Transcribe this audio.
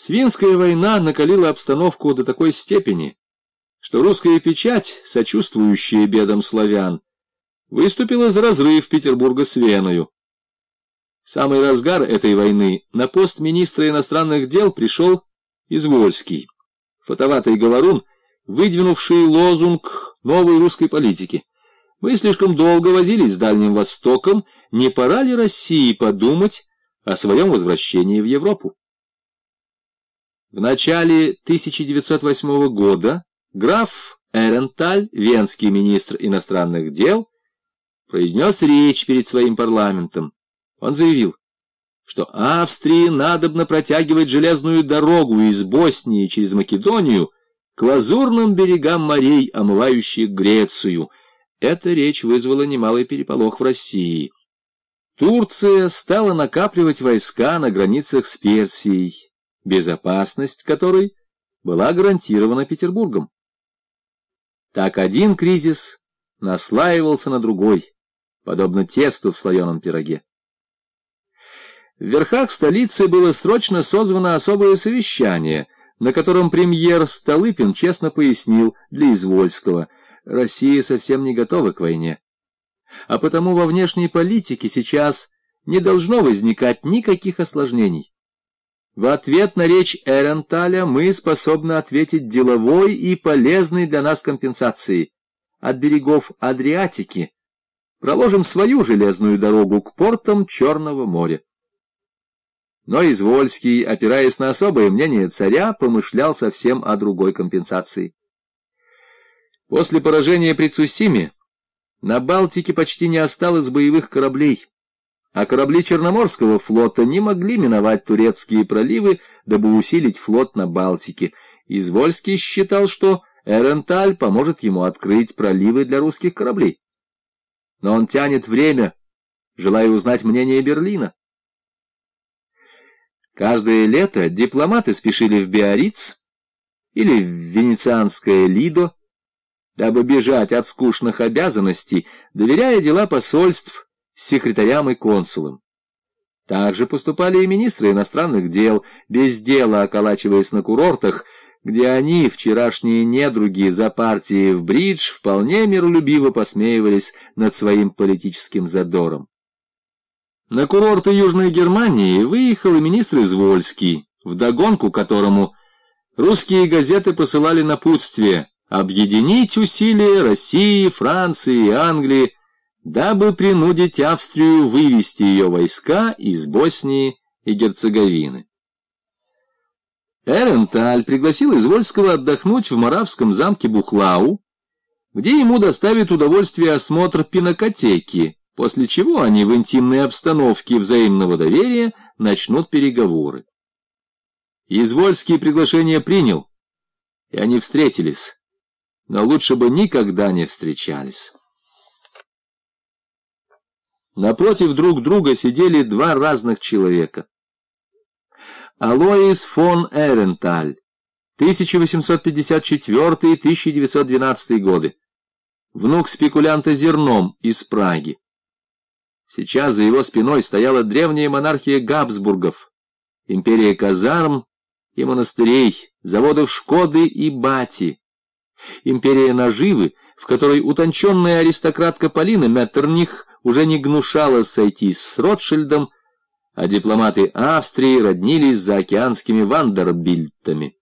Свинская война накалила обстановку до такой степени, что русская печать, сочувствующая бедам славян, выступила за разрыв Петербурга с Веною. Самый разгар этой войны на пост министра иностранных дел пришел Извольский, фотоватый говорун, выдвинувший лозунг новой русской политики. Мы слишком долго возились с Дальним Востоком, не пора ли России подумать о своем возвращении в Европу? В начале 1908 года граф Эренталь, венский министр иностранных дел, произнес речь перед своим парламентом. Он заявил, что Австрии надобно протягивать железную дорогу из Боснии через Македонию к лазурным берегам морей, омывающих Грецию. Эта речь вызвала немалый переполох в России. Турция стала накапливать войска на границах с Персией безопасность которой была гарантирована Петербургом. Так один кризис наслаивался на другой, подобно тесту в слоеном пироге. В верхах столицы было срочно созвано особое совещание, на котором премьер Столыпин честно пояснил для Извольского, Россия совсем не готова к войне. А потому во внешней политике сейчас не должно возникать никаких осложнений. В ответ на речь Эренталя мы способны ответить деловой и полезной для нас компенсацией. От берегов Адриатики проложим свою железную дорогу к портам Черного моря. Но Извольский, опираясь на особое мнение царя, помышлял совсем о другой компенсации. После поражения при Цусиме на Балтике почти не осталось боевых кораблей а корабли Черноморского флота не могли миновать турецкие проливы, дабы усилить флот на Балтике. Извольский считал, что Эренталь поможет ему открыть проливы для русских кораблей. Но он тянет время, желая узнать мнение Берлина. Каждое лето дипломаты спешили в Биарриц или в венецианское Лидо, дабы бежать от скучных обязанностей, доверяя дела посольств секретарям и консулам. Также поступали и министры иностранных дел, без дела околачиваясь на курортах, где они, вчерашние недруги за партии в бридж, вполне миролюбиво посмеивались над своим политическим задором. На курорты Южной Германии выехал и министр Извольский, вдогонку которому русские газеты посылали напутствие объединить усилия России, Франции и Англии дабы принудить Австрию вывести ее войска из Боснии и Герцеговины. Эренталь пригласил Извольского отдохнуть в Моравском замке Бухлау, где ему доставит удовольствие осмотр пинокотеки, после чего они в интимной обстановке взаимного доверия начнут переговоры. Извольский приглашение принял, и они встретились, но лучше бы никогда не встречались. Напротив друг друга сидели два разных человека. Алоис фон Эренталь, 1854-1912 годы, внук спекулянта зерном из Праги. Сейчас за его спиной стояла древняя монархия Габсбургов, империя казарм и монастырей, заводов Шкоды и Бати, империя наживы, в которой утонченная аристократка Полина Меттерних уже не гнушалась сойтись с Ротшильдом, а дипломаты Австрии роднились за океанскими вандербильтами.